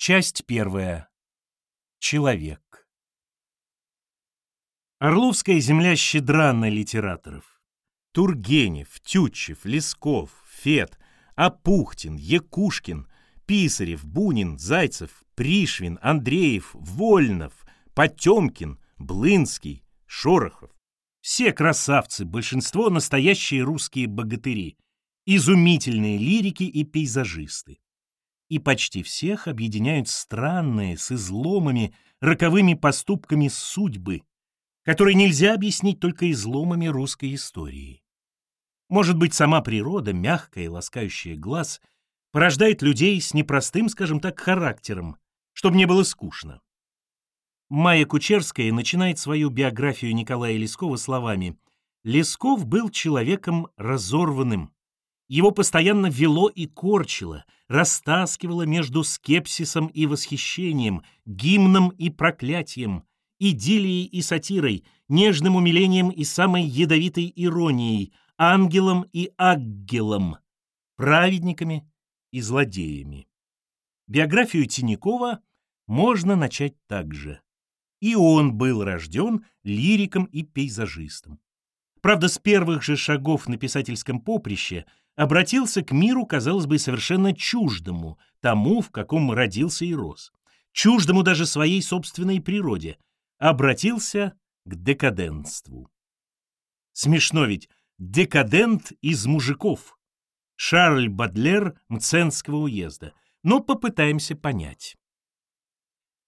Часть первая. Человек. Орловская земля щедра на литераторов. Тургенев, Тютчев, Лесков, Фет, Апухтин, Якушкин, Писарев, Бунин, Зайцев, Пришвин, Андреев, Вольнов, Потемкин, Блынский, Шорохов. Все красавцы, большинство настоящие русские богатыри, изумительные лирики и пейзажисты. И почти всех объединяют странные, с изломами, роковыми поступками судьбы, которые нельзя объяснить только изломами русской истории. Может быть, сама природа, мягкая и ласкающая глаз, порождает людей с непростым, скажем так, характером, чтобы не было скучно. Майя Кучерская начинает свою биографию Николая Лескова словами «Лесков был человеком разорванным. Его постоянно вело и корчило, растаскивало между скепсисом и восхищением, гимном и проклятием, идиллией и сатирой, нежным умилением и самой ядовитой иронией, ангелом и аггелом, праведниками и злодеями. Биографию Тинякова можно начать так же. И он был рожден лириком и пейзажистом. Правда, с первых же шагов на писательском поприще обратился к миру, казалось бы, совершенно чуждому, тому, в каком родился и рос, чуждому даже своей собственной природе, обратился к декадентству. Смешно ведь, декадент из мужиков. Шарль Бадлер Мценского уезда. Но попытаемся понять.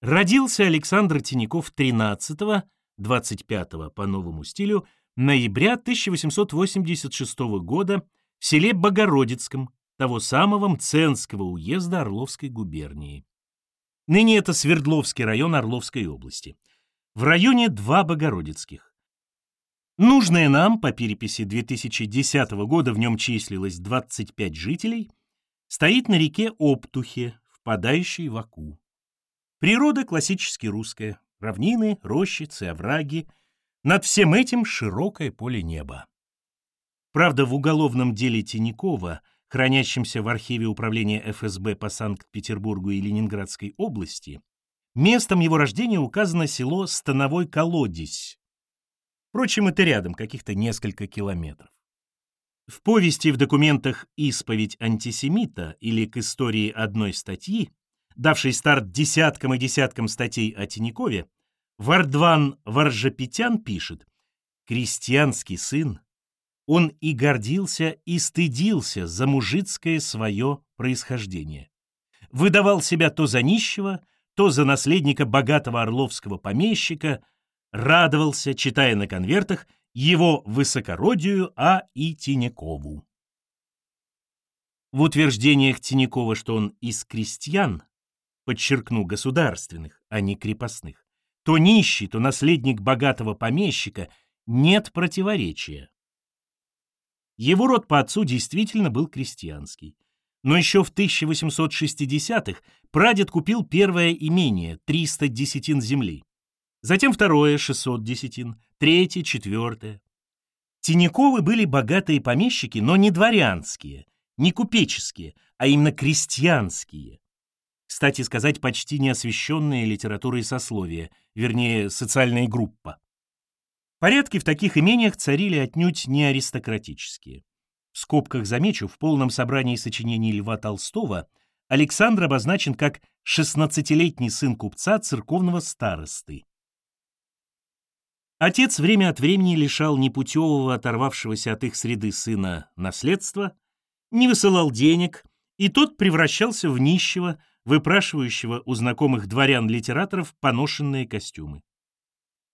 Родился Александр Тиняков 13 25 по новому стилю ноября 1886 года в селе Богородицком, того самого Мценского уезда Орловской губернии. Ныне это Свердловский район Орловской области. В районе два Богородицких. Нужное нам, по переписи 2010 года в нем числилось 25 жителей, стоит на реке Оптухе, впадающей в Аку. Природа классически русская, равнины, рощицы, овраги. Над всем этим широкое поле неба. Правда, в уголовном деле Тинякова, хранящемся в архиве управления ФСБ по Санкт-Петербургу и Ленинградской области, местом его рождения указано село Становой Колодец. Впрочем, это рядом, каких-то несколько километров. В повести в документах «Исповедь антисемита» или «К истории одной статьи», давшей старт десяткам и десяткам статей о Тинякове, Вардван Варжапетян пишет «Крестьянский сын он и гордился, и стыдился за мужицкое свое происхождение. Выдавал себя то за нищего, то за наследника богатого орловского помещика, радовался, читая на конвертах, его высокородию А. и Тинякову. В утверждениях Тинякова, что он из крестьян, подчеркну, государственных, а не крепостных, то нищий, то наследник богатого помещика, нет противоречия. Его род по отцу действительно был крестьянский. Но еще в 1860-х прадед купил первое имение – 300 десятин земли. Затем второе – 600 десятин, третье – четвертое. Тиняковы были богатые помещики, но не дворянские, не купеческие, а именно крестьянские. Кстати сказать, почти не освещенные литературой сословия, вернее, социальная группа. Порядки в таких имениях царили отнюдь не аристократические. В скобках замечу, в полном собрании сочинений Льва Толстого Александр обозначен как 16-летний сын купца церковного старосты. Отец время от времени лишал непутевого, оторвавшегося от их среды сына наследства, не высылал денег, и тот превращался в нищего, выпрашивающего у знакомых дворян-литераторов поношенные костюмы.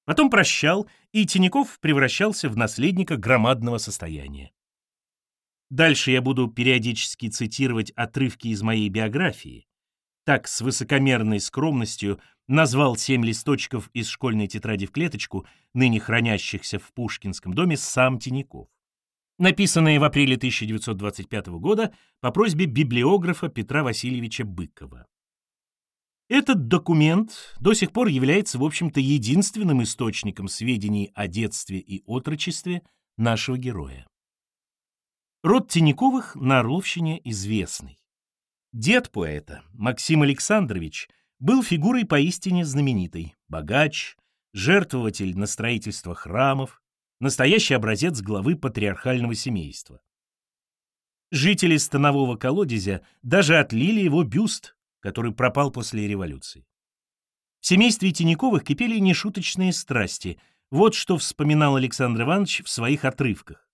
Потом прощал, и Тиняков превращался в наследника громадного состояния. Дальше я буду периодически цитировать отрывки из моей биографии. Так, с высокомерной скромностью назвал семь листочков из школьной тетради в клеточку, ныне хранящихся в Пушкинском доме, сам Тиняков. Написанные в апреле 1925 года по просьбе библиографа Петра Васильевича Быкова. Этот документ до сих пор является, в общем-то, единственным источником сведений о детстве и отрочестве нашего героя. Род Тиняковых на Орловщине известный. Дед поэта, Максим Александрович, был фигурой поистине знаменитой, богач, жертвователь на строительство храмов, настоящий образец главы патриархального семейства. Жители станового колодезя даже отлили его бюст, который пропал после революции. В семействе Тиняковых кипели нешуточные страсти. Вот что вспоминал Александр Иванович в своих отрывках.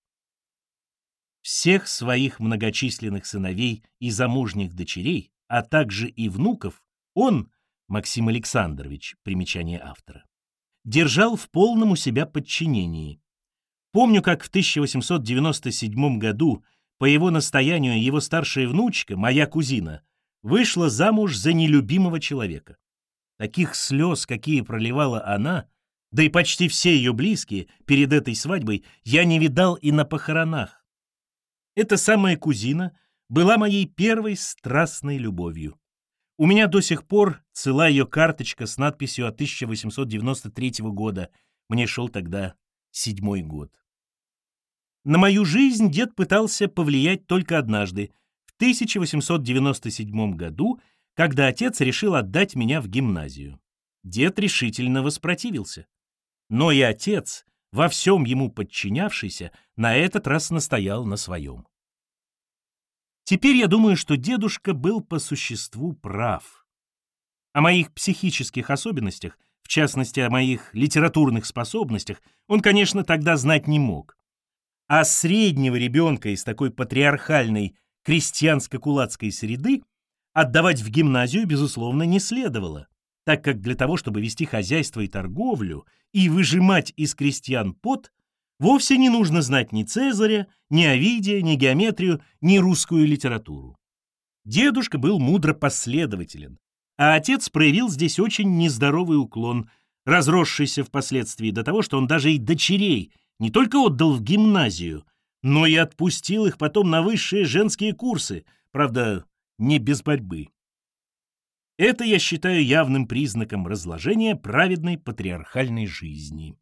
Всех своих многочисленных сыновей и замужних дочерей, а также и внуков, он, Максим Александрович, примечание автора, держал в полном у себя подчинении. Помню, как в 1897 году по его настоянию его старшая внучка, моя кузина, вышла замуж за нелюбимого человека. Таких слез, какие проливала она, да и почти все ее близкие перед этой свадьбой, я не видал и на похоронах. Эта самая кузина была моей первой страстной любовью. У меня до сих пор цела ее карточка с надписью от 1893 года. Мне шел тогда седьмой год. На мою жизнь дед пытался повлиять только однажды, в 1897 году, когда отец решил отдать меня в гимназию. Дед решительно воспротивился. Но и отец, во всем ему подчинявшийся, на этот раз настоял на своем. Теперь я думаю, что дедушка был по существу прав. О моих психических особенностях, в частности, о моих литературных способностях, он, конечно, тогда знать не мог. А среднего ребенка из такой патриархальной крестьянско-кулацкой среды отдавать в гимназию, безусловно, не следовало, так как для того, чтобы вести хозяйство и торговлю и выжимать из крестьян пот, вовсе не нужно знать ни Цезаря, ни Овидия, ни геометрию, ни русскую литературу. Дедушка был мудро последователен, а отец проявил здесь очень нездоровый уклон, разросшийся впоследствии до того, что он даже и дочерей не только отдал в гимназию, но и отпустил их потом на высшие женские курсы, правда, не без борьбы. Это я считаю явным признаком разложения праведной патриархальной жизни.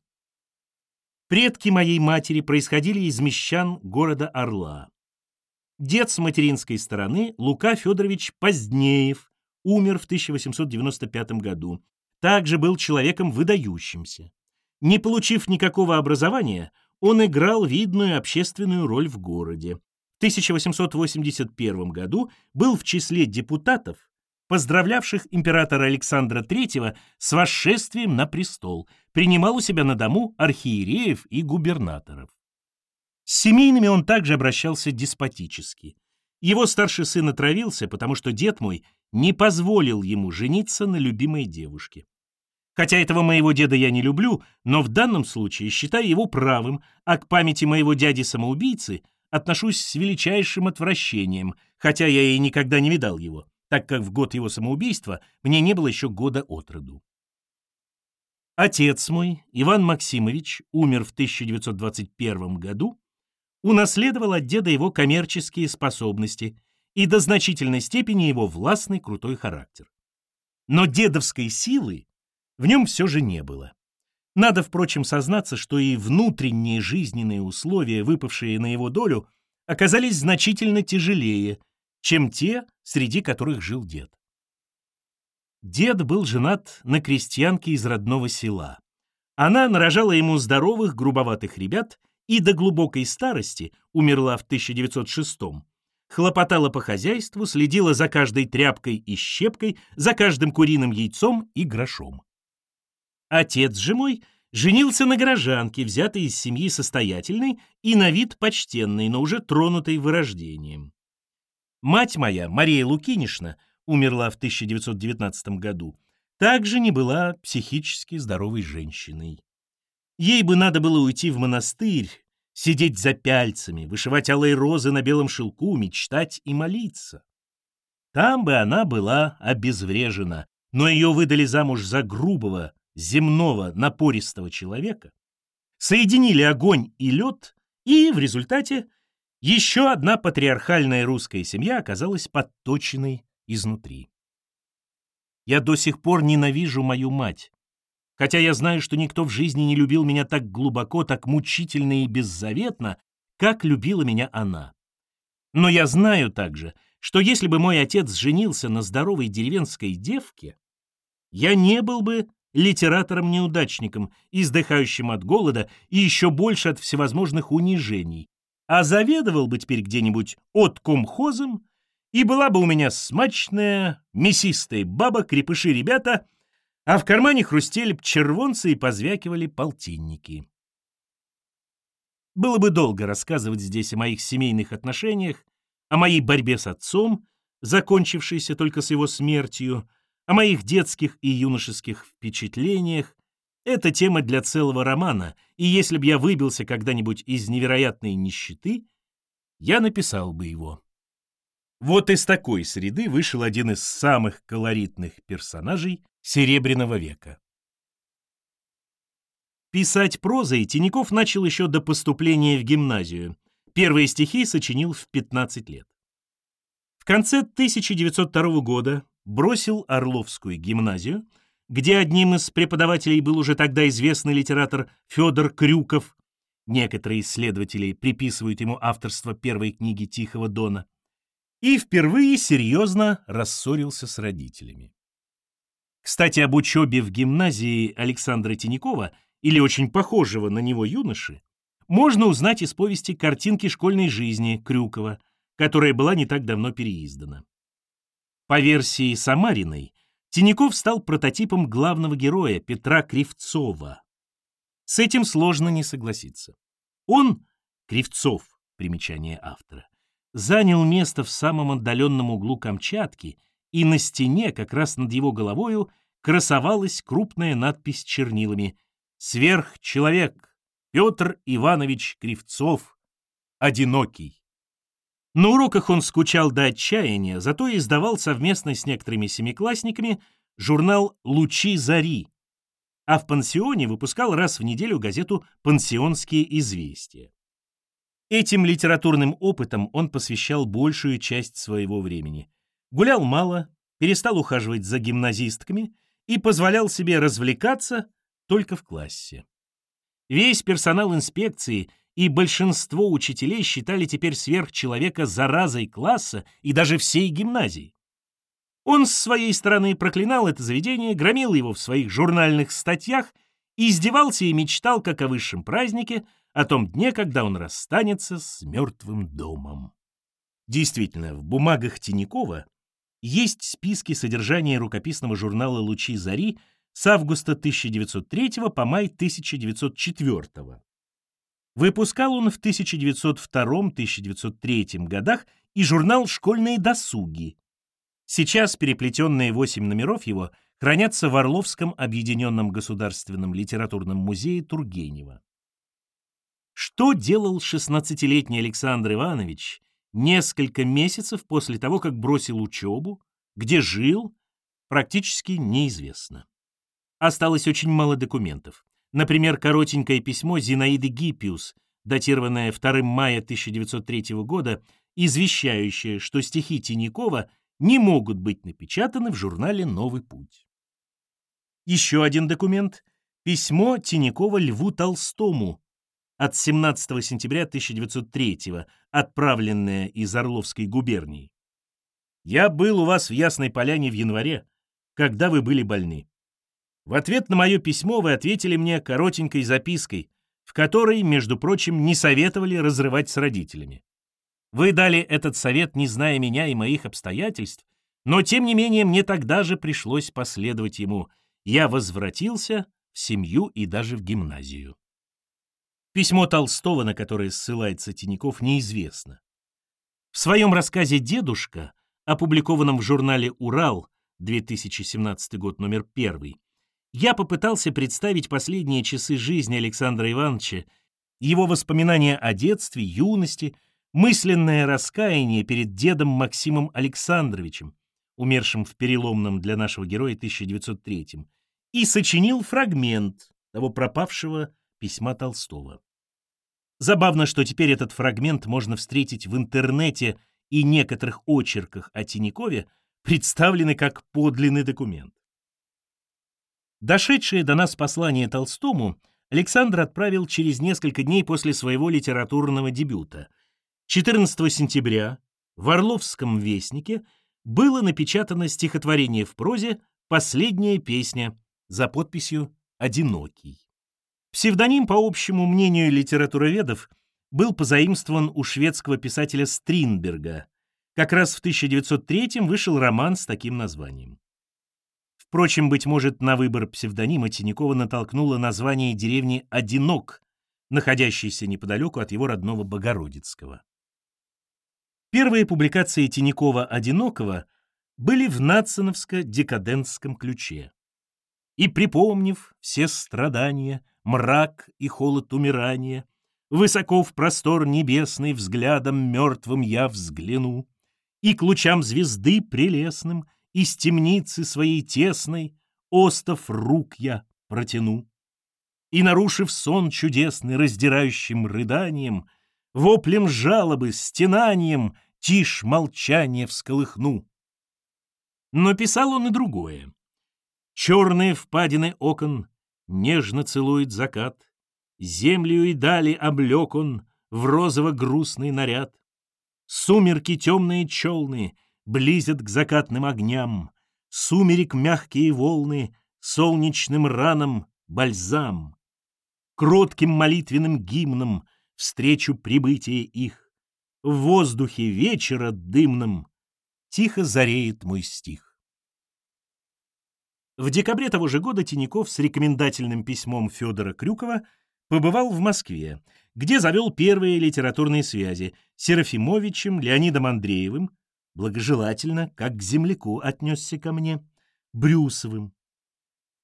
Предки моей матери происходили из мещан города Орла. Дед с материнской стороны, Лука Федорович Позднеев, умер в 1895 году, также был человеком выдающимся. Не получив никакого образования, он играл видную общественную роль в городе. В 1881 году был в числе депутатов, поздравлявших императора Александра III с восшествием на престол, принимал у себя на дому архиереев и губернаторов. С семейными он также обращался деспотически. Его старший сын отравился, потому что дед мой не позволил ему жениться на любимой девушке. Хотя этого моего деда я не люблю, но в данном случае считаю его правым, а к памяти моего дяди-самоубийцы отношусь с величайшим отвращением, хотя я и никогда не видал его, так как в год его самоубийства мне не было еще года от роду. Отец мой, Иван Максимович, умер в 1921 году, унаследовал от деда его коммерческие способности и до значительной степени его властный крутой характер. Но дедовской силы в нем все же не было. Надо, впрочем, сознаться, что и внутренние жизненные условия, выпавшие на его долю, оказались значительно тяжелее, чем те, среди которых жил дед. Дед был женат на крестьянке из родного села. Она нарожала ему здоровых, грубоватых ребят и до глубокой старости, умерла в 1906 хлопотала по хозяйству, следила за каждой тряпкой и щепкой, за каждым куриным яйцом и грошом. Отец же мой женился на горожанке, взятой из семьи состоятельной и на вид почтенной, но уже тронутой вырождением. Мать моя, Мария Лукинишна, умерла в 1919 году, также не была психически здоровой женщиной. Ей бы надо было уйти в монастырь, сидеть за пяльцами, вышивать алые розы на белом шелку, мечтать и молиться. Там бы она была обезврежена, но ее выдали замуж за грубого, земного напористого человека, соединили огонь и лед, и в результате еще одна патриархальная русская семья оказалась подточенной изнутри. Я до сих пор ненавижу мою мать, хотя я знаю, что никто в жизни не любил меня так глубоко, так мучительно и беззаветно, как любила меня она. Но я знаю также, что если бы мой отец женился на здоровой деревенской девке, я не был бы литератором-неудачником, издыхающим от голода и еще больше от всевозможных унижений, а заведовал бы теперь где-нибудь от комхозом, и была бы у меня смачная, мясистая баба, крепыши ребята, а в кармане хрустели б червонцы и позвякивали полтинники. Было бы долго рассказывать здесь о моих семейных отношениях, о моей борьбе с отцом, закончившейся только с его смертью, о моих детских и юношеских впечатлениях. Это тема для целого романа, и если б я выбился когда-нибудь из невероятной нищеты, я написал бы его. Вот из такой среды вышел один из самых колоритных персонажей Серебряного века. Писать прозой Тиняков начал еще до поступления в гимназию. Первые стихи сочинил в 15 лет. В конце 1902 года бросил Орловскую гимназию, где одним из преподавателей был уже тогда известный литератор Федор Крюков. Некоторые исследователи приписывают ему авторство первой книги Тихого Дона. И впервые серьезно рассорился с родителями. Кстати, об учебе в гимназии Александра Тинякова или очень похожего на него юноши можно узнать из повести «Картинки школьной жизни» Крюкова, которая была не так давно переиздана. По версии Самариной, Тиняков стал прототипом главного героя Петра Кривцова. С этим сложно не согласиться. Он, Кривцов, примечание автора, занял место в самом отдаленном углу Камчатки, и на стене, как раз над его головою, красовалась крупная надпись чернилами «Сверхчеловек Петр Иванович Кривцов, одинокий». На уроках он скучал до отчаяния, зато издавал совместно с некоторыми семиклассниками журнал «Лучи зари», а в пансионе выпускал раз в неделю газету «Пансионские известия». Этим литературным опытом он посвящал большую часть своего времени. Гулял мало, перестал ухаживать за гимназистками и позволял себе развлекаться только в классе. Весь персонал инспекции – и большинство учителей считали теперь сверхчеловека заразой класса и даже всей гимназии. Он с своей стороны проклинал это заведение, громил его в своих журнальных статьях, издевался и мечтал, как о высшем празднике, о том дне, когда он расстанется с мертвым домом. Действительно, в бумагах Тинякова есть списки содержания рукописного журнала «Лучи зари» с августа 1903 по май 1904 Выпускал он в 1902-1903 годах и журнал «Школьные досуги». Сейчас переплетенные восемь номеров его хранятся в Орловском объединенном государственном литературном музее Тургенева. Что делал 16-летний Александр Иванович несколько месяцев после того, как бросил учебу, где жил, практически неизвестно. Осталось очень мало документов. Например, коротенькое письмо Зинаиды Гиппиус, датированное 2 мая 1903 года, извещающее, что стихи Тинякова не могут быть напечатаны в журнале «Новый путь». Еще один документ — письмо Тинякова Льву Толстому от 17 сентября 1903 отправленное из Орловской губернии. «Я был у вас в Ясной Поляне в январе, когда вы были больны. В ответ на мое письмо вы ответили мне коротенькой запиской, в которой, между прочим, не советовали разрывать с родителями. Вы дали этот совет, не зная меня и моих обстоятельств, но, тем не менее, мне тогда же пришлось последовать ему. Я возвратился в семью и даже в гимназию. Письмо Толстого, на которое ссылается Тиняков, неизвестно. В своем рассказе «Дедушка», опубликованном в журнале «Урал», 2017 год, номер первый, я попытался представить последние часы жизни Александра Ивановича, его воспоминания о детстве, юности, мысленное раскаяние перед дедом Максимом Александровичем, умершим в переломном для нашего героя 1903 и сочинил фрагмент того пропавшего письма Толстого. Забавно, что теперь этот фрагмент можно встретить в интернете и некоторых очерках о Тинькове, представлены как подлинный документ. Дошедшее до нас послание Толстому Александр отправил через несколько дней после своего литературного дебюта. 14 сентября в Орловском вестнике было напечатано стихотворение в прозе «Последняя песня» за подписью «Одинокий». Псевдоним, по общему мнению литературоведов, был позаимствован у шведского писателя Стринберга. Как раз в 1903 вышел роман с таким названием. Впрочем, быть может, на выбор псевдонима Тинякова натолкнуло название деревни Одинок, находящейся неподалеку от его родного Богородицкого. Первые публикации Тинякова-Одинокого были в нациновско-декадентском ключе. И припомнив все страдания, мрак и холод умирания, Высоко в простор небесный взглядом мертвым я взгляну, И к лучам звезды прелестным из темницы своей тесной Остов рук я протяну. И, нарушив сон чудесный раздирающим рыданием, Воплем жалобы, стенанием Тишь молчание всколыхну. Но писал он и другое. Черные впадины окон Нежно целует закат, Землю и дали облек он В розово-грустный наряд. Сумерки темные челны Близят к закатным огням, Сумерек мягкие волны Солнечным ранам бальзам. Кротким молитвенным гимном Встречу прибытие их. В воздухе вечера дымном Тихо зареет мой стих. В декабре того же года Тиняков с рекомендательным письмом Федора Крюкова побывал в Москве, где завел первые литературные связи с Серафимовичем, Леонидом Андреевым, благожелательно, как к земляку отнесся ко мне, Брюсовым.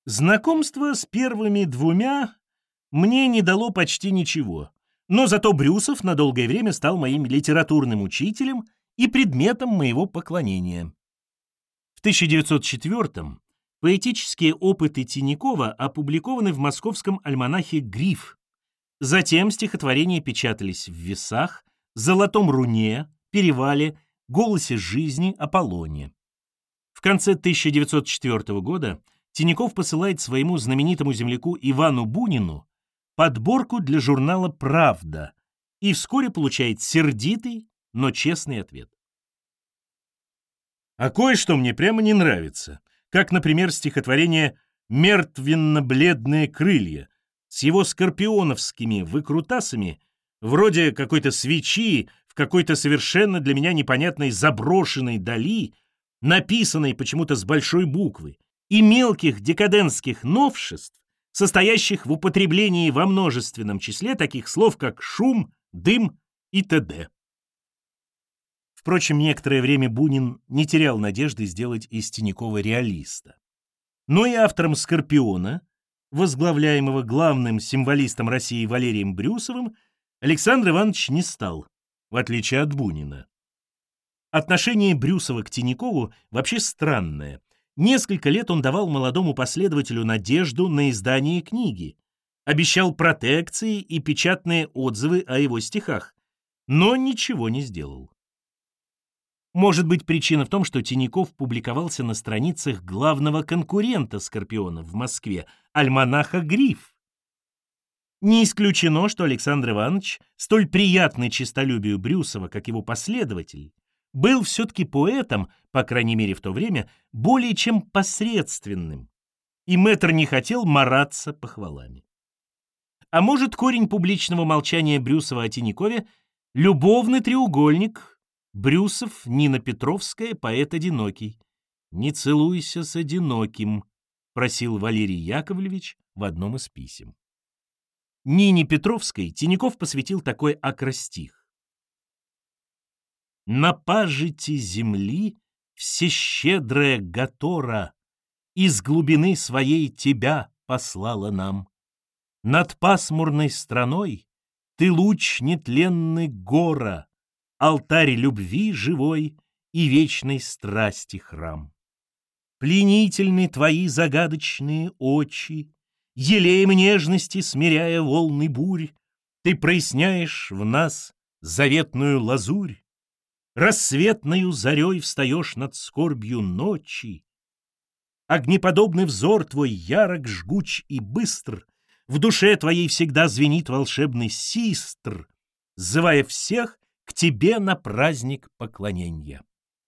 Знакомство с первыми двумя мне не дало почти ничего, но зато Брюсов на долгое время стал моим литературным учителем и предметом моего поклонения. В 1904 Поэтические опыты Тинякова опубликованы в московском альманахе «Гриф». Затем стихотворения печатались в «Весах», «Золотом руне», «Перевале», «Голосе жизни», «Аполлоне». В конце 1904 года Тиняков посылает своему знаменитому земляку Ивану Бунину подборку для журнала «Правда» и вскоре получает сердитый, но честный ответ. «А кое-что мне прямо не нравится», как, например, стихотворение «Мертвенно-бледные крылья» с его скорпионовскими выкрутасами, вроде какой-то свечи какой-то совершенно для меня непонятной заброшенной дали, написанной почему-то с большой буквы, и мелких декадентских новшеств, состоящих в употреблении во множественном числе таких слов, как шум, дым и т.д. Впрочем, некоторое время Бунин не терял надежды сделать из Тинякова реалиста. Но и автором «Скорпиона», возглавляемого главным символистом России Валерием Брюсовым, Александр Иванович не стал, в отличие от Бунина. Отношение Брюсова к Тинякову вообще странное. Несколько лет он давал молодому последователю надежду на издание книги, обещал протекции и печатные отзывы о его стихах, но ничего не сделал. Может быть, причина в том, что Тиняков публиковался на страницах главного конкурента «Скорпиона» в Москве, альманаха «Гриф». Не исключено, что Александр Иванович, столь приятный честолюбию Брюсова, как его последователь, был все-таки поэтом, по крайней мере в то время, более чем посредственным, и мэтр не хотел мараться похвалами. А может, корень публичного молчания Брюсова о Тиньякове — любовный треугольник, Брюсов, Нина Петровская, поэт одинокий. «Не целуйся с одиноким», — просил Валерий Яковлевич в одном из писем. Нине Петровской Тиняков посвятил такой акростих. «На пажите земли всещедрая Гатора из глубины своей тебя послала нам. Над пасмурной страной ты луч нетленный гора, алтарь любви живой и вечной страсти храм. Пленительны твои загадочные очи, елеем нежности смиряя волны бурь, ты проясняешь в нас заветную лазурь, рассветною зарей встаешь над скорбью ночи. Огнеподобный взор твой ярок, жгуч и быстр, в душе твоей всегда звенит волшебный систр, зывая всех к тебе на праздник поклонения.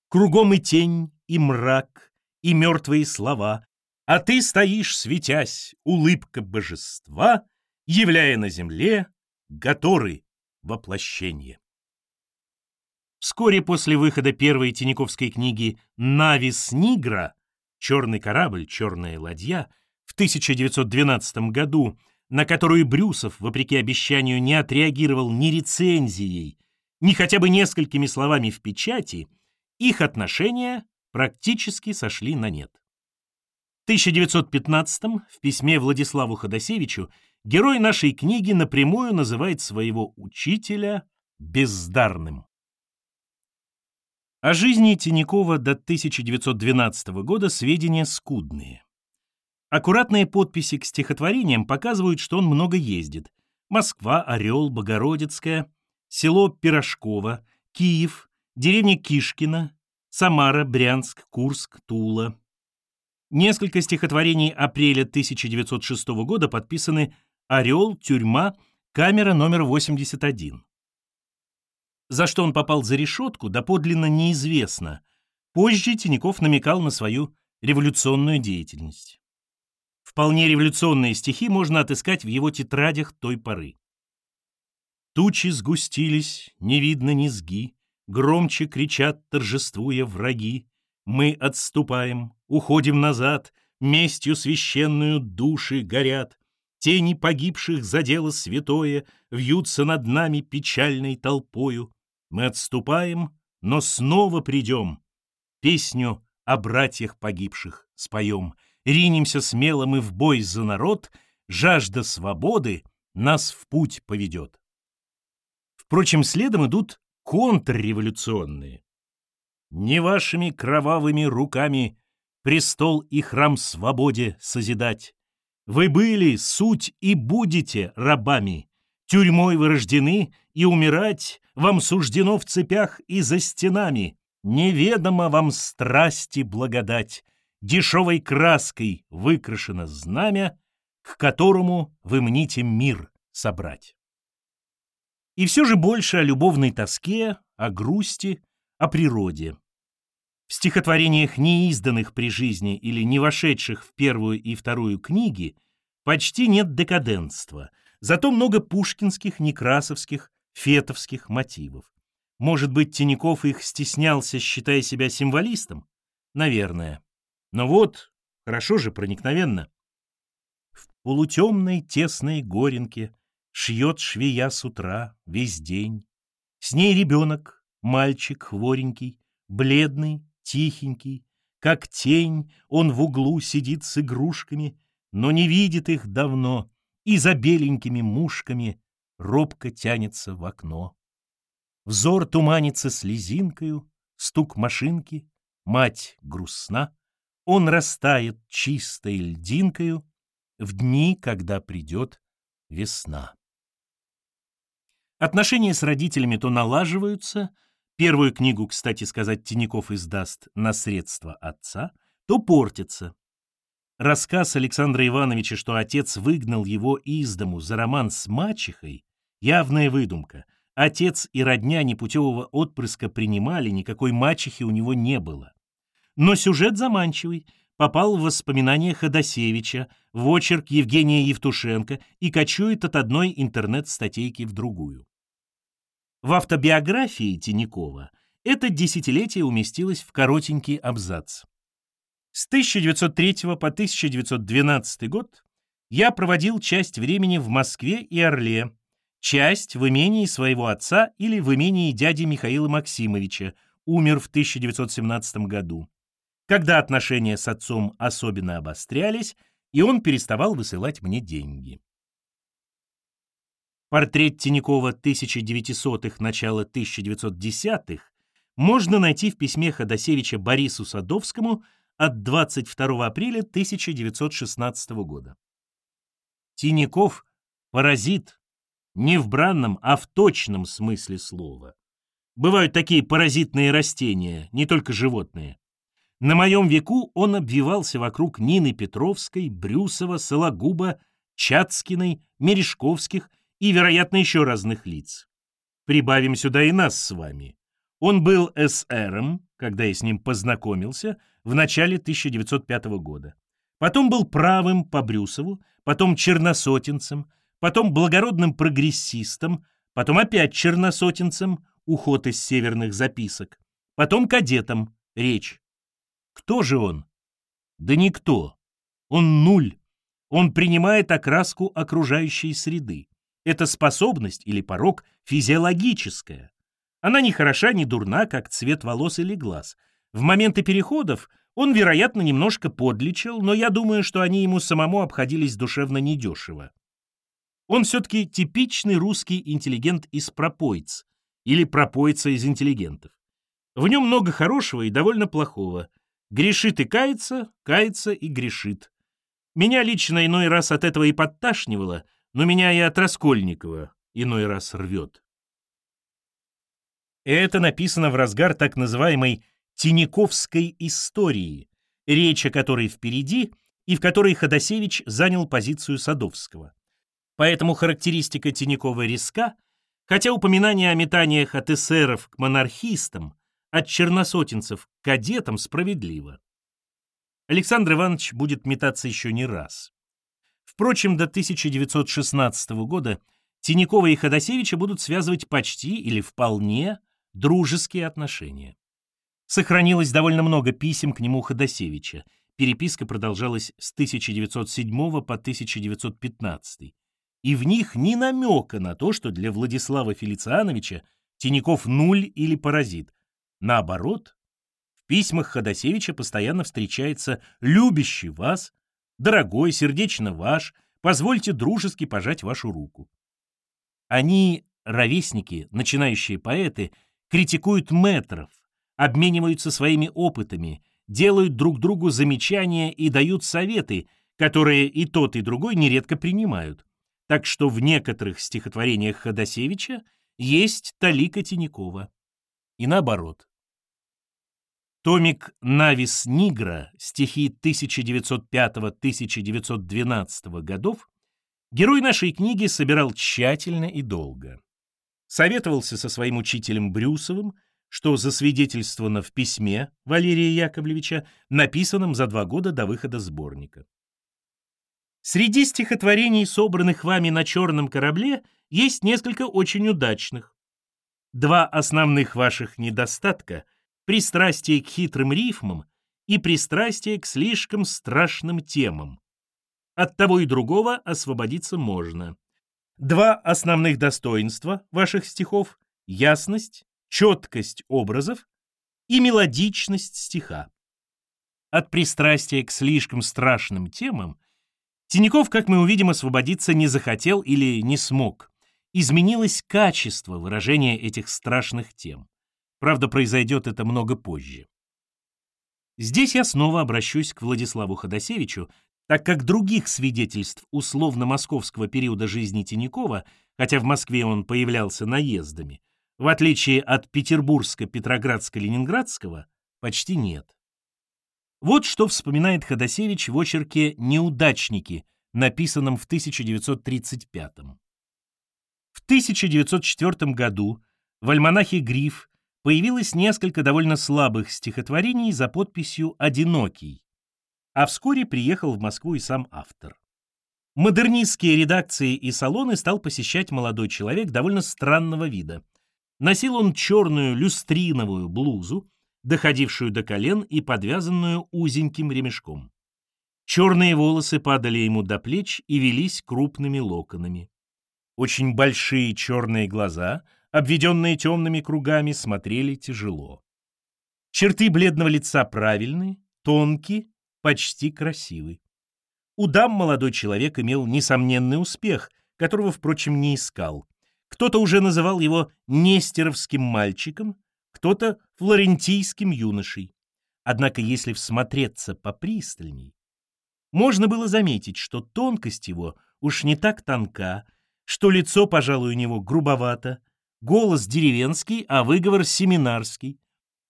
Кругом и тень, и мрак, и мертвые слова, а ты стоишь, светясь, улыбка божества, являя на земле Гаторы воплощение. Вскоре после выхода первой Тиньковской книги «Навис Нигра» «Черный корабль, черная ладья» в 1912 году, на которую Брюсов, вопреки обещанию, не отреагировал ни рецензией, ни хотя бы несколькими словами в печати, их отношения практически сошли на нет. В 1915 в письме Владиславу Ходосевичу герой нашей книги напрямую называет своего учителя бездарным. О жизни Тинякова до 1912 года сведения скудные. Аккуратные подписи к стихотворениям показывают, что он много ездит. Москва, Орел, Богородицкая, село Пирожково, Киев, деревня Кишкина, Самара, Брянск, Курск, Тула. Несколько стихотворений апреля 1906 года подписаны «Орел», «Тюрьма», камера номер 81. За что он попал за решетку, доподлинно неизвестно. Позже Тиняков намекал на свою революционную деятельность. Вполне революционные стихи можно отыскать в его тетрадях той поры. Тучи сгустились, не видно низги, Громче кричат, торжествуя враги. Мы отступаем, уходим назад, Местью священную души горят. Тени погибших за дело святое Вьются над нами печальной толпою. Мы отступаем, но снова придем. Песню о братьях погибших споем. Ринемся смело мы в бой за народ, Жажда свободы нас в путь поведет. Впрочем, следом идут контрреволюционные. Не вашими кровавыми руками престол и храм свободе созидать. Вы были, суть и будете рабами. Тюрьмой вы рождены, и умирать вам суждено в цепях и за стенами. Неведомо вам страсти благодать. Дешевой краской выкрашено знамя, к которому вы мните мир собрать. И все же больше о любовной тоске, о грусти, о природе. В стихотворениях, не изданных при жизни или не вошедших в первую и вторую книги, почти нет декаденства, зато много пушкинских, некрасовских, фетовских мотивов. Может быть, Тиняков их стеснялся, считая себя символистом? Наверное. Но вот, хорошо же проникновенно. В полутемной тесной горенке Шьет швея с утра, весь день. С ней ребенок, мальчик хворенький, Бледный, тихенький, как тень, Он в углу сидит с игрушками, Но не видит их давно, И за беленькими мушками Робко тянется в окно. Взор туманится слезинкою, Стук машинки, мать грустна, Он растает чистой льдинкою В дни, когда придет весна. Отношения с родителями то налаживаются, первую книгу, кстати сказать, Тиняков издаст на средства отца, то портятся. Рассказ Александра Ивановича, что отец выгнал его из дому за роман с мачехой, явная выдумка. Отец и родня непутевого отпрыска принимали, никакой мачехи у него не было. Но сюжет заманчивый, попал в воспоминания Ходосевича, в очерк Евгения Евтушенко и кочует от одной интернет-статейки в другую. В автобиографии Тинякова это десятилетие уместилось в коротенький абзац. С 1903 по 1912 год я проводил часть времени в Москве и Орле, часть в имении своего отца или в имении дяди Михаила Максимовича, умер в 1917 году, когда отношения с отцом особенно обострялись, и он переставал высылать мне деньги. Портрет Тинякова 1900-х, начала 1910-х можно найти в письме Ходосевича Борису Садовскому от 22 апреля 1916 года. Тиняков — паразит, не в бранном, а в точном смысле слова. Бывают такие паразитные растения, не только животные. На моем веку он обвивался вокруг Нины Петровской, Брюсова, Сологуба, Чацкиной, Мережковских и, вероятно, еще разных лиц. Прибавим сюда и нас с вами. Он был эсэром, когда я с ним познакомился, в начале 1905 года. Потом был правым по Брюсову, потом черносотенцем, потом благородным прогрессистом, потом опять черносотенцем, уход из северных записок, потом кадетом, речь. Кто же он? Да никто. Он нуль. Он принимает окраску окружающей среды. Это способность или порог физиологическая. Она не хороша, не дурна, как цвет волос или глаз. В моменты переходов он, вероятно, немножко подлечил, но я думаю, что они ему самому обходились душевно недешево. Он все-таки типичный русский интеллигент из пропойц, или пропойца из интеллигентов. В нем много хорошего и довольно плохого. Грешит и кается, кается и грешит. Меня лично иной раз от этого и подташнивало, но меня и от Раскольникова иной раз рвет. Это написано в разгар так называемой Тиняковской истории, речь о которой впереди и в которой Ходосевич занял позицию Садовского. Поэтому характеристика Тинякова риска, хотя упоминание о метаниях от эсеров к монархистам, от черносотенцев к кадетам справедливо. Александр Иванович будет метаться еще не раз. Впрочем, до 1916 года Тинякова и Ходосевича будут связывать почти или вполне дружеские отношения. Сохранилось довольно много писем к нему Ходосевича. Переписка продолжалась с 1907 по 1915. И в них ни намека на то, что для Владислава Фелициановича Тиняков нуль или паразит. Наоборот, в письмах Ходосевича постоянно встречается «любящий вас», «дорогой, сердечно ваш», «позвольте дружески пожать вашу руку». Они, ровесники, начинающие поэты, критикуют метров, обмениваются своими опытами, делают друг другу замечания и дают советы, которые и тот, и другой нередко принимают. Так что в некоторых стихотворениях Ходосевича есть талика Тинякова. И наоборот. Томик «Навис Нигра», стихи 1905-1912 годов, герой нашей книги собирал тщательно и долго. Советовался со своим учителем Брюсовым, что засвидетельствовано в письме Валерия Яковлевича, написанном за два года до выхода сборника. Среди стихотворений, собранных вами на черном корабле, есть несколько очень удачных. Два основных ваших недостатка — пристрастие к хитрым рифмам и пристрастие к слишком страшным темам. От того и другого освободиться можно. Два основных достоинства ваших стихов — ясность четкость образов и мелодичность стиха. От пристрастия к слишком страшным темам Тиняков, как мы увидим, освободиться не захотел или не смог. Изменилось качество выражения этих страшных тем. Правда, произойдет это много позже. Здесь я снова обращусь к Владиславу Ходосевичу, так как других свидетельств условно-московского периода жизни Тинякова, хотя в Москве он появлялся наездами, в отличие от Петербургско-Петроградско-Ленинградского, почти нет. Вот что вспоминает Ходосевич в очерке «Неудачники», написанном в 1935 -м. В 1904 году в альманахе «Гриф» появилось несколько довольно слабых стихотворений за подписью «Одинокий», а вскоре приехал в Москву и сам автор. Модернистские редакции и салоны стал посещать молодой человек довольно странного вида – Носил он черную люстриновую блузу, доходившую до колен и подвязанную узеньким ремешком. Черные волосы падали ему до плеч и велись крупными локонами. Очень большие черные глаза, обведенные темными кругами, смотрели тяжело. Черты бледного лица правильные, тонкие, почти красивы. У дам молодой человек имел несомненный успех, которого, впрочем, не искал. Кто-то уже называл его нестеровским мальчиком, кто-то флорентийским юношей. Однако, если всмотреться попристальней, можно было заметить, что тонкость его уж не так тонка, что лицо, пожалуй, у него грубовато, голос деревенский, а выговор семинарский,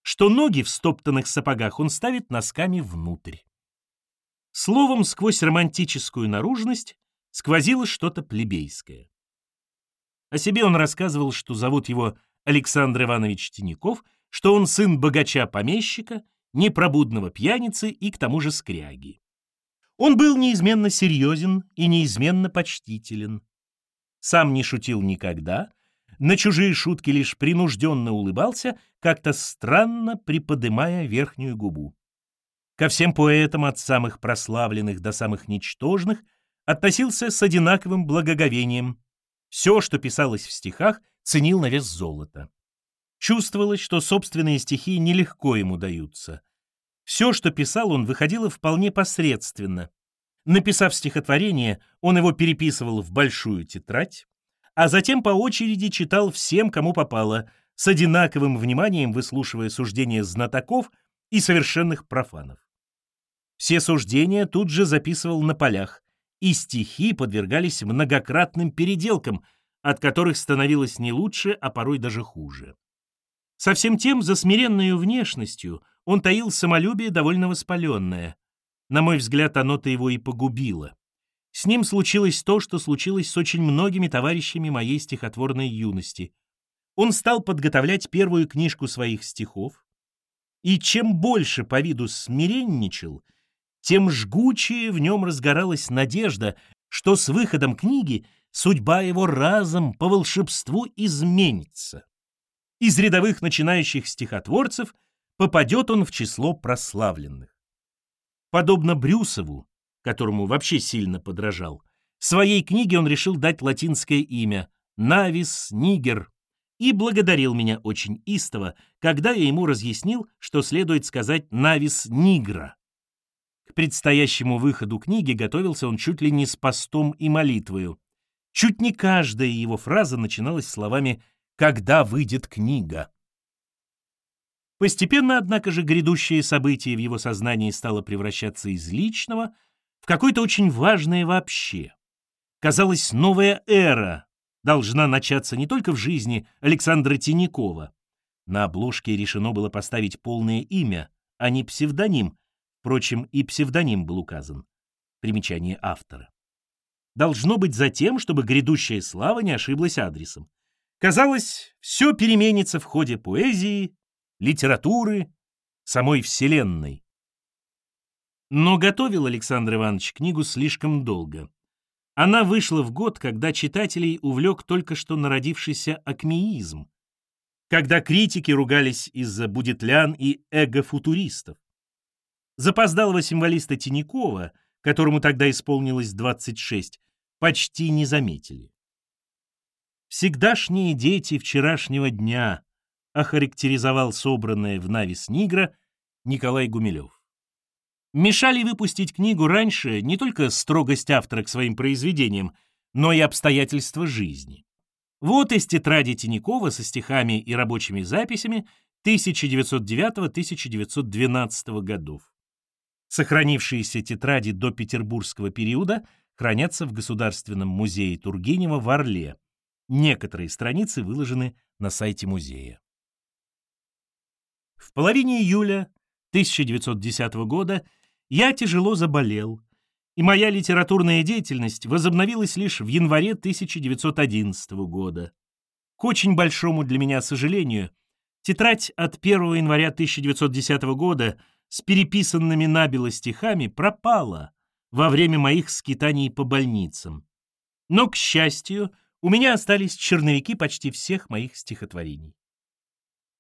что ноги в стоптанных сапогах он ставит носками внутрь. Словом, сквозь романтическую наружность сквозило что-то плебейское. О себе он рассказывал, что зовут его Александр Иванович Тиняков, что он сын богача-помещика, непробудного пьяницы и к тому же скряги. Он был неизменно серьезен и неизменно почтителен. Сам не шутил никогда, на чужие шутки лишь принужденно улыбался, как-то странно приподымая верхнюю губу. Ко всем поэтам, от самых прославленных до самых ничтожных, относился с одинаковым благоговением. Все, что писалось в стихах, ценил на вес золота. Чувствовалось, что собственные стихи нелегко ему даются. Все, что писал он, выходило вполне посредственно. Написав стихотворение, он его переписывал в большую тетрадь, а затем по очереди читал всем, кому попало, с одинаковым вниманием выслушивая суждения знатоков и совершенных профанов. Все суждения тут же записывал на полях, и стихи подвергались многократным переделкам, от которых становилось не лучше, а порой даже хуже. Со всем тем, за смиренную внешностью, он таил самолюбие довольно воспаленное. На мой взгляд, оно-то его и погубило. С ним случилось то, что случилось с очень многими товарищами моей стихотворной юности. Он стал подготовлять первую книжку своих стихов, и чем больше по виду смиренничал — тем жгучее в нем разгоралась надежда, что с выходом книги судьба его разом по волшебству изменится. Из рядовых начинающих стихотворцев попадет он в число прославленных. Подобно Брюсову, которому вообще сильно подражал, своей книге он решил дать латинское имя «Навис Нигер» и благодарил меня очень истово, когда я ему разъяснил, что следует сказать «Навис Нигра». К предстоящему выходу книги готовился он чуть ли не с постом и молитвою. Чуть не каждая его фраза начиналась словами «Когда выйдет книга?». Постепенно, однако же, грядущее событие в его сознании стало превращаться из личного в какое-то очень важное вообще. Казалось, новая эра должна начаться не только в жизни Александра Тинякова. На обложке решено было поставить полное имя, а не псевдоним, Впрочем, и псевдоним был указан. Примечание автора. Должно быть за тем, чтобы грядущая слава не ошиблась адресом. Казалось, все переменится в ходе поэзии, литературы, самой Вселенной. Но готовил Александр Иванович книгу слишком долго. Она вышла в год, когда читателей увлек только что народившийся акмеизм, когда критики ругались из-за будетлян и эго-футуристов. Запоздалого символиста Тинякова, которому тогда исполнилось 26, почти не заметили. «Всегдашние дети вчерашнего дня», охарактеризовал собранное в Навис Нигра Николай Гумилев. Мешали выпустить книгу раньше не только строгость автора к своим произведениям, но и обстоятельства жизни. Вот из тетради Тинякова со стихами и рабочими записями 1909-1912 годов. Сохранившиеся тетради до петербургского периода хранятся в Государственном музее Тургенева в Орле. Некоторые страницы выложены на сайте музея. В половине июля 1910 года я тяжело заболел, и моя литературная деятельность возобновилась лишь в январе 1911 года. К очень большому для меня сожалению, тетрадь от 1 января 1910 года с переписанными набело стихами пропала во время моих скитаний по больницам. Но, к счастью, у меня остались черновики почти всех моих стихотворений.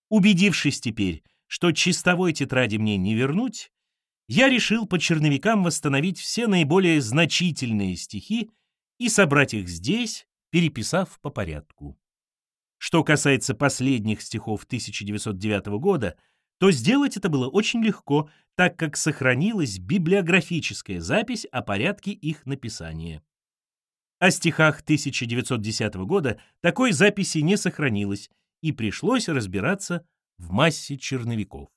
Убедившись теперь, что чистовой тетради мне не вернуть, я решил по черновикам восстановить все наиболее значительные стихи и собрать их здесь, переписав по порядку. Что касается последних стихов 1909 года, то сделать это было очень легко, так как сохранилась библиографическая запись о порядке их написания. О стихах 1910 года такой записи не сохранилось, и пришлось разбираться в массе черновиков.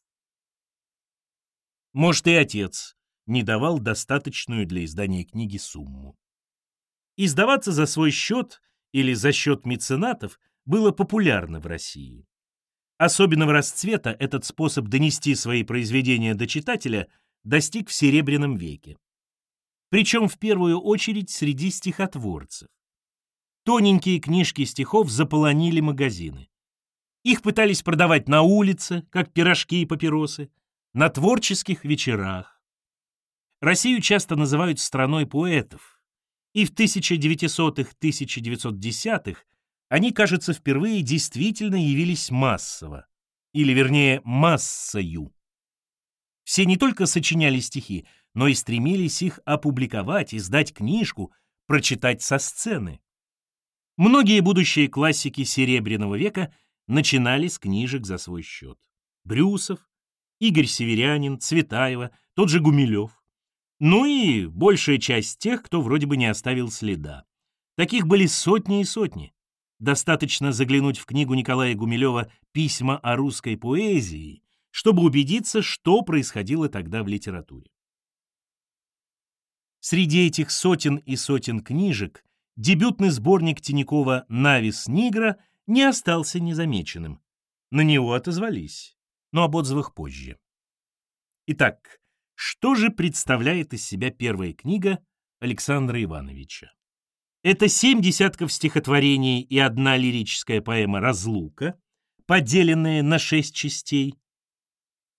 Может, и отец не давал достаточную для издания книги сумму. Издаваться за свой счет или за счет меценатов было популярно в России. Особенного расцвета этот способ донести свои произведения до читателя достиг в Серебряном веке. Причем в первую очередь среди стихотворцев. тоненькие книжки стихов заполонили магазины. Их пытались продавать на улице, как пирожки и папиросы, на творческих вечерах. Россию часто называют страной поэтов, и в 1900-1910-х они, кажется, впервые действительно явились массово, или, вернее, массою. Все не только сочиняли стихи, но и стремились их опубликовать, издать книжку, прочитать со сцены. Многие будущие классики Серебряного века начинали с книжек за свой счет. Брюсов, Игорь Северянин, Цветаева, тот же Гумилев. Ну и большая часть тех, кто вроде бы не оставил следа. Таких были сотни и сотни. Достаточно заглянуть в книгу Николая Гумилева «Письма о русской поэзии», чтобы убедиться, что происходило тогда в литературе. Среди этих сотен и сотен книжек дебютный сборник Тинякова «Навис Нигра» не остался незамеченным. На него отозвались, но об отзывах позже. Итак, что же представляет из себя первая книга Александра Ивановича? Это семь десятков стихотворений и одна лирическая поэма «Разлука», поделенная на шесть частей.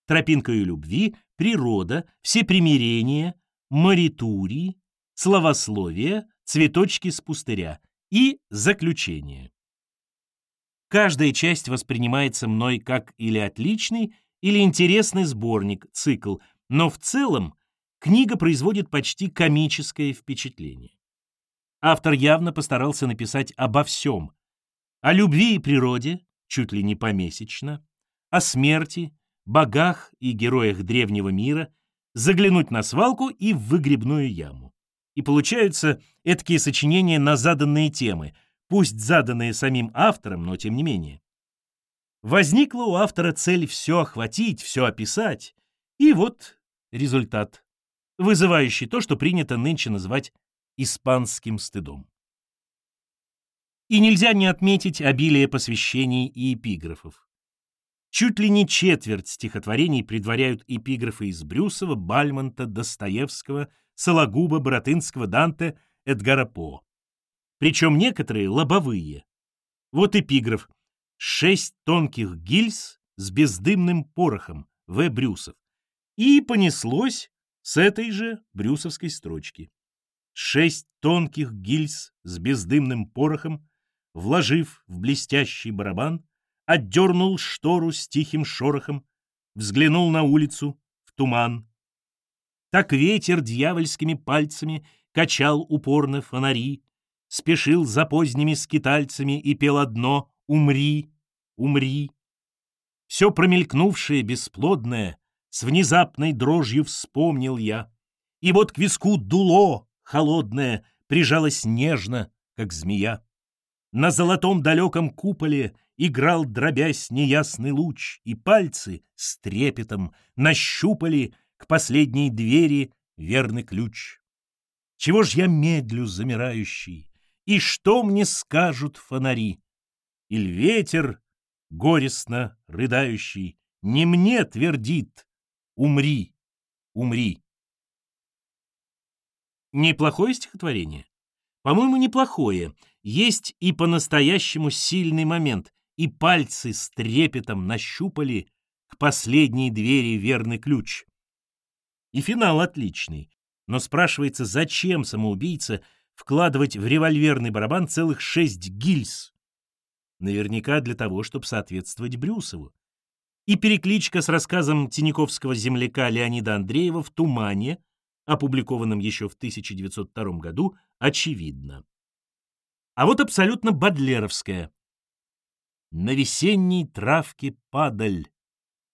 «Тропинкою любви», «Природа», «Все примирения», «Маритурии», «Словословие», «Цветочки с пустыря» и «Заключение». Каждая часть воспринимается мной как или отличный, или интересный сборник, цикл, но в целом книга производит почти комическое впечатление. Автор явно постарался написать обо всем. О любви и природе, чуть ли не помесячно, о смерти, богах и героях древнего мира, заглянуть на свалку и в выгребную яму. И получаются эткие сочинения на заданные темы, пусть заданные самим автором, но тем не менее. Возникла у автора цель все охватить, все описать, и вот результат, вызывающий то, что принято нынче называть испанским стыдом. И нельзя не отметить обилие посвящений и эпиграфов. Чуть ли не четверть стихотворений предваряют эпиграфы из Брюсова, Бальмонта, Достоевского, Сологуба, Боротынского, Данте, Эдгара По причем некоторые лобовые. Вот эпиграф «Шесть тонких гильз с бездымным порохом» В. Брюсов. И понеслось с этой же брюсовской строчки. Шесть тонких гильз с бездымным порохом, вложив в блестящий барабан, отдернул штору с тихим шорохом, взглянул на улицу, в туман. Так ветер дьявольскими пальцами качал упорно фонари, спешил за поздними скитальцами и пел одно «Умри, умри». Все промелькнувшее, бесплодное, с внезапной дрожью вспомнил я. И вот к виску дуло холодное прижалось нежно, как змея. На золотом далеком куполе играл, дробясь неясный луч, и пальцы с трепетом нащупали к последней двери верный ключ. Чего ж я медлю, замирающий? И что мне скажут фонари? Иль ветер, горестно рыдающий, Не мне твердит «Умри, умри». Неплохое стихотворение? По-моему, неплохое. Есть и по-настоящему сильный момент, и пальцы с трепетом нащупали к последней двери верный ключ. И финал отличный. Но спрашивается, зачем самоубийца вкладывать в револьверный барабан целых шесть гильз. Наверняка для того, чтобы соответствовать Брюсову. И перекличка с рассказом тиньковского земляка Леонида Андреева в «Тумане», опубликованном еще в 1902 году, очевидна. А вот абсолютно бадлеровская. На весенней травке падаль,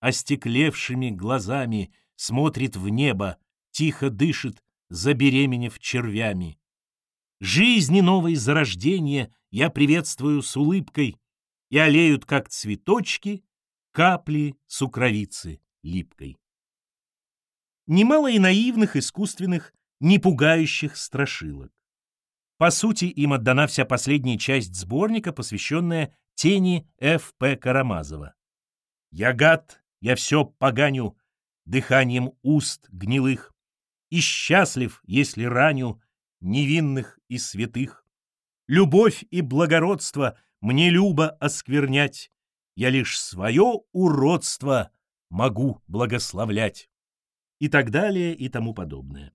остеклевшими глазами смотрит в небо, тихо дышит, забеременев червями. Жизни новой зарождения я приветствую с улыбкой, и олеют, как цветочки, капли сукровицы липкой. Немало и наивных, искусственных, не пугающих страшилок. По сути, им отдана вся последняя часть сборника, посвященная тени Ф.П. Карамазова. «Я гад, я все поганю, дыханием уст гнилых, и счастлив, если раню невинных и святых. Любовь и благородство мне любо осквернять. Я лишь свое уродство могу благословлять. И так далее и тому подобное.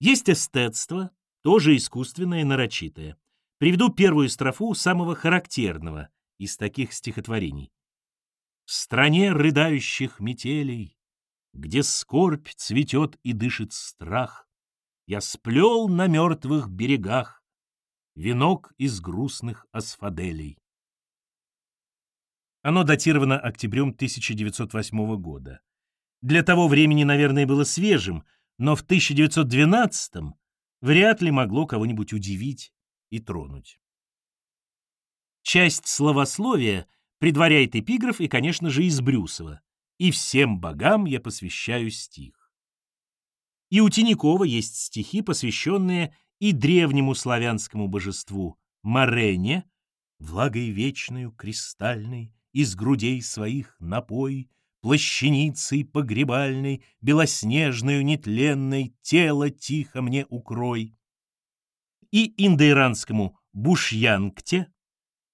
Есть эстетство, тоже искусственное нарочитое. Приведу первую строфу самого характерного из таких стихотворений. В стране рыдающих метелей, где скорбь цветет и дышит страх, я сплел на мертвых берегах венок из грустных асфаделей. Оно датировано октябрем 1908 года. Для того времени, наверное, было свежим, но в 1912 вряд ли могло кого-нибудь удивить и тронуть. Часть словословия предваряет эпиграф и, конечно же, из Брюсова. «И всем богам я посвящаю стих». И у Тинякова есть стихи, посвященные и древнему славянскому божеству Марене, влагой вечную кристальной, из грудей своих напой, плащаницей погребальной, белоснежную нетленной, тело тихо мне укрой. И индоиранскому Бушьянкте,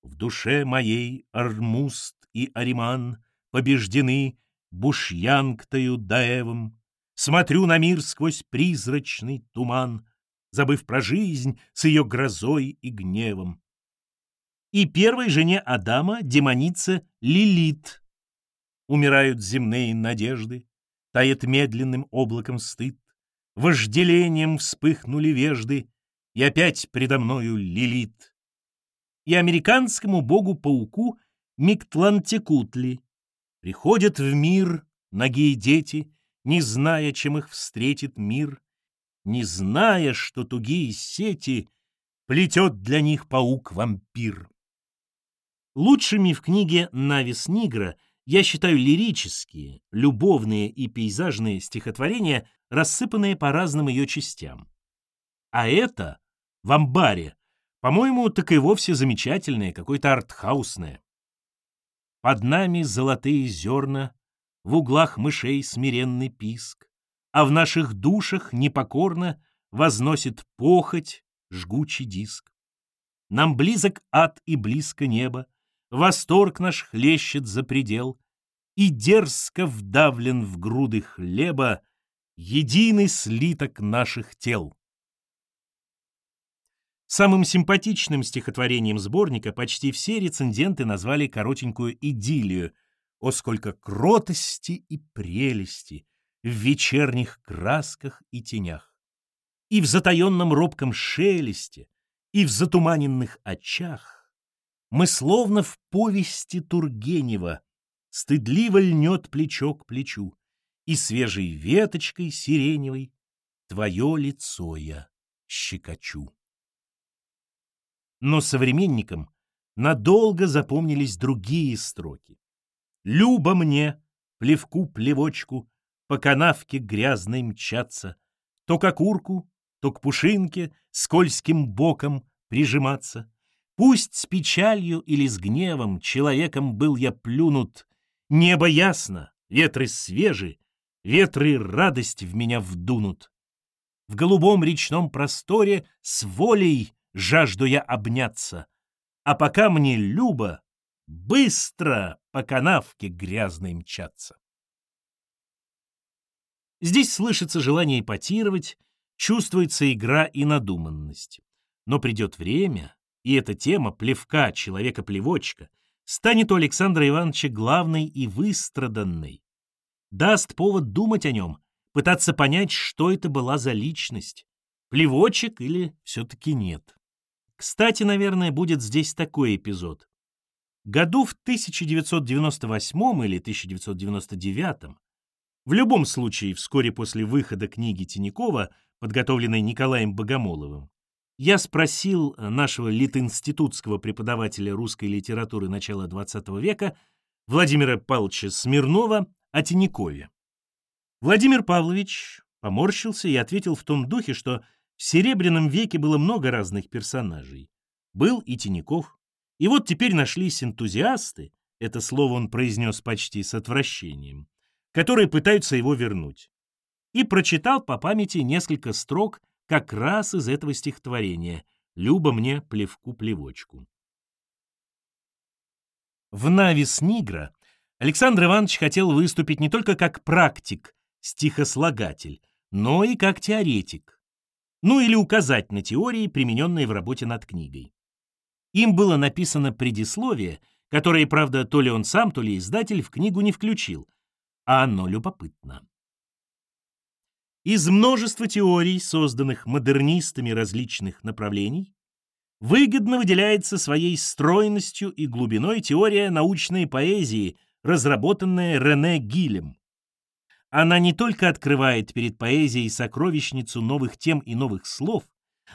в душе моей Армуст и Ариман побеждены Бушьянктою Даевом, смотрю на мир сквозь призрачный туман, забыв про жизнь с ее грозой и гневом. И первой жене Адама, демонице Лилит. Умирают земные надежды, тает медленным облаком стыд, вожделением вспыхнули вежды, и опять предо мною Лилит. И американскому богу-пауку Миктлантекутли приходят в мир ноги и дети, не зная, чем их встретит мир, не зная, что тугие сети плетет для них паук-вампир. Лучшими в книге «Навис Нигра» я считаю лирические, любовные и пейзажные стихотворения, рассыпанные по разным ее частям. А это, в амбаре, по-моему, так и вовсе замечательное, какое-то артхаусное. Под нами золотые зерна, в углах мышей смиренный писк а в наших душах непокорно возносит похоть жгучий диск. Нам близок ад и близко небо, восторг наш хлещет за предел, и дерзко вдавлен в груды хлеба единый слиток наших тел. Самым симпатичным стихотворением сборника почти все рецензенты назвали коротенькую идиллию. О, сколько кротости и прелести! в вечерних красках и тенях. И в затаенном робком шелесте, и в затуманенных очах мы словно в повести Тургенева стыдливо льнет плечо к плечу, и свежей веточкой сиреневой твое лицо я щекочу. Но современникам надолго запомнились другие строки. «Люба мне, плевку-плевочку, по канавке грязной мчаться, то к окурку, то к пушинке скользким боком прижиматься. Пусть с печалью или с гневом человеком был я плюнут, небо ясно, ветры свежи, ветры радость в меня вдунут. В голубом речном просторе с волей жажду я обняться, а пока мне любо, быстро по канавке грязной мчаться. Здесь слышится желание эпатировать, чувствуется игра и надуманность. Но придет время, и эта тема плевка человека-плевочка станет у Александра Ивановича главной и выстраданной. Даст повод думать о нем, пытаться понять, что это была за личность, плевочек или все-таки нет. Кстати, наверное, будет здесь такой эпизод. Году в 1998 или 1999 в любом случае, вскоре после выхода книги Тинякова, подготовленной Николаем Богомоловым, я спросил нашего литинститутского преподавателя русской литературы начала XX века Владимира Павловича Смирнова о Тинякове. Владимир Павлович поморщился и ответил в том духе, что в Серебряном веке было много разных персонажей. Был и Тиняков. И вот теперь нашлись энтузиасты, это слово он произнес почти с отвращением, которые пытаются его вернуть. И прочитал по памяти несколько строк как раз из этого стихотворения Люба мне плевку-плевочку. В «Навис Нигра» Александр Иванович хотел выступить не только как практик, стихослагатель, но и как теоретик. Ну или указать на теории, примененные в работе над книгой. Им было написано предисловие, которое, правда, то ли он сам, то ли издатель в книгу не включил, а оно любопытно. Из множества теорий, созданных модернистами различных направлений, выгодно выделяется своей стройностью и глубиной теория научной поэзии, разработанная Рене Гилем. Она не только открывает перед поэзией сокровищницу новых тем и новых слов,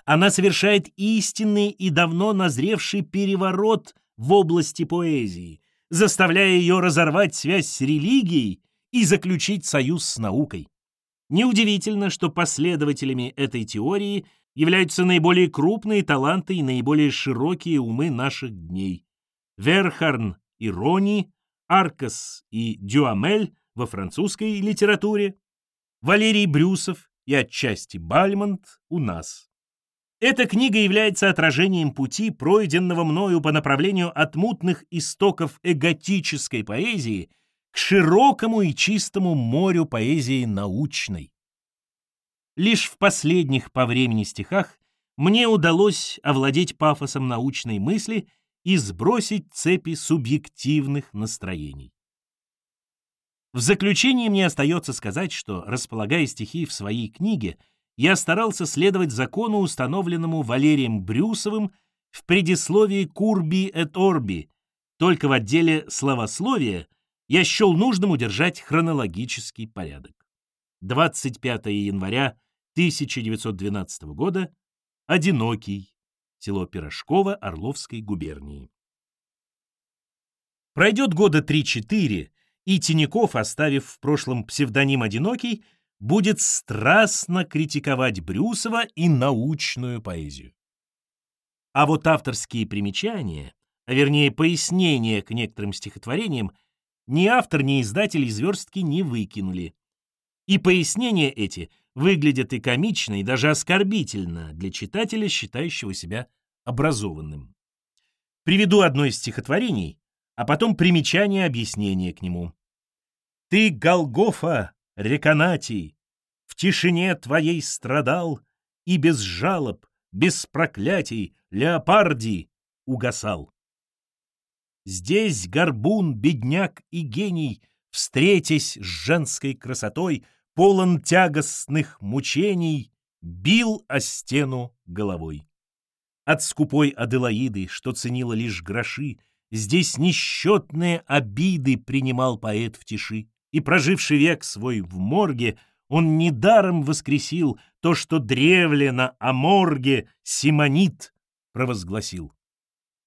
она совершает истинный и давно назревший переворот в области поэзии, заставляя ее разорвать связь с религией и заключить союз с наукой. Неудивительно, что последователями этой теории являются наиболее крупные таланты и наиболее широкие умы наших дней. Верхарн и Рони, Аркас и Дюамель во французской литературе, Валерий Брюсов и отчасти Бальмонт у нас. Эта книга является отражением пути, пройденного мною по направлению от мутных истоков эготической поэзии к широкому и чистому морю поэзии научной. Лишь в последних по времени стихах мне удалось овладеть пафосом научной мысли и сбросить цепи субъективных настроений. В заключение мне остается сказать, что, располагая стихи в своей книге, я старался следовать закону, установленному Валерием Брюсовым в предисловии «Курби et Орби», только в отделе словословия я счел нужным удержать хронологический порядок. 25 января 1912 года «Одинокий», село Пирожково Орловской губернии. Пройдет года 3-4, и Тиняков, оставив в прошлом псевдоним «Одинокий», будет страстно критиковать Брюсова и научную поэзию. А вот авторские примечания, а вернее пояснения к некоторым стихотворениям, ни автор, ни издатель из верстки не выкинули. И пояснения эти выглядят и комично, и даже оскорбительно для читателя, считающего себя образованным. Приведу одно из стихотворений, а потом примечание объяснение к нему. Ты, Голгофа, Реканатий, в тишине твоей страдал и без жалоб, без проклятий Леопарди угасал. Здесь горбун, бедняк и гений, встретясь с женской красотой, полон тягостных мучений, бил о стену головой. От скупой Аделаиды, что ценила лишь гроши, здесь несчетные обиды принимал поэт в тиши и, проживший век свой в морге, он недаром воскресил то, что древлено о морге Симонит провозгласил.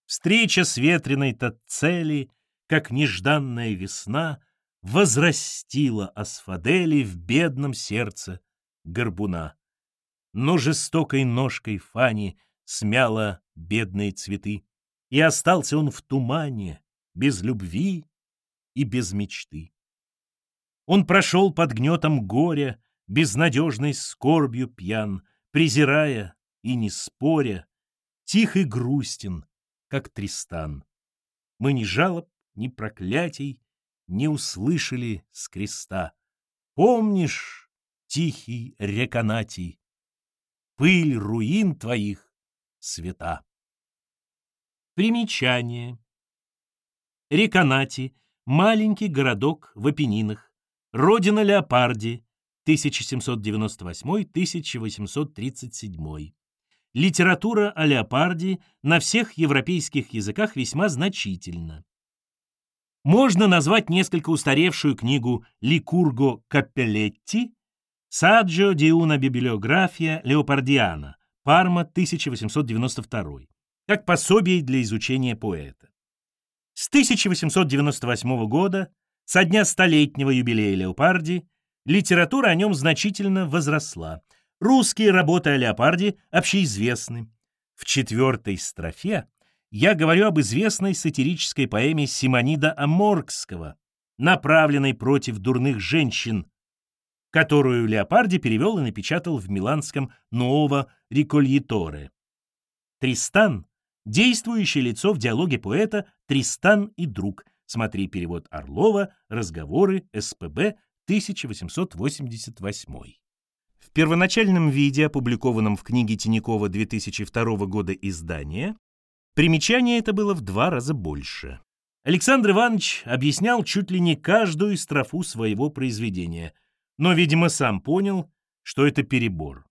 Встреча с ветреной-то цели, как нежданная весна, возрастила Асфадели в бедном сердце горбуна. Но жестокой ножкой Фани смяла бедные цветы, и остался он в тумане, без любви и без мечты. Он прошел под гнетом горя, безнадежной скорбью пьян, презирая и не споря, тих и грустен, как Тристан. Мы ни жалоб, ни проклятий не услышали с креста. Помнишь, тихий реканатий, пыль руин твоих света? Примечание. Реканати — маленький городок в Апеннинах, Родина Леопарди, 1798-1837. Литература о Леопарди на всех европейских языках весьма значительна. Можно назвать несколько устаревшую книгу Ликурго Капеллетти «Саджо ди una библиография Леопардиана», Парма, 1892, как пособие для изучения поэта. С 1898 года со дня столетнего юбилея Леопарди литература о нем значительно возросла. Русские работы о Леопарде общеизвестны. В четвертой строфе я говорю об известной сатирической поэме Симонида Аморгского, направленной против дурных женщин, которую Леопарди перевел и напечатал в миланском «Ново Рикольеторе». Тристан — действующее лицо в диалоге поэта «Тристан и друг». Смотри перевод Орлова «Разговоры СПБ 1888». В первоначальном виде, опубликованном в книге Тинякова 2002 года издания, примечание это было в два раза больше. Александр Иванович объяснял чуть ли не каждую строфу своего произведения, но, видимо, сам понял, что это перебор.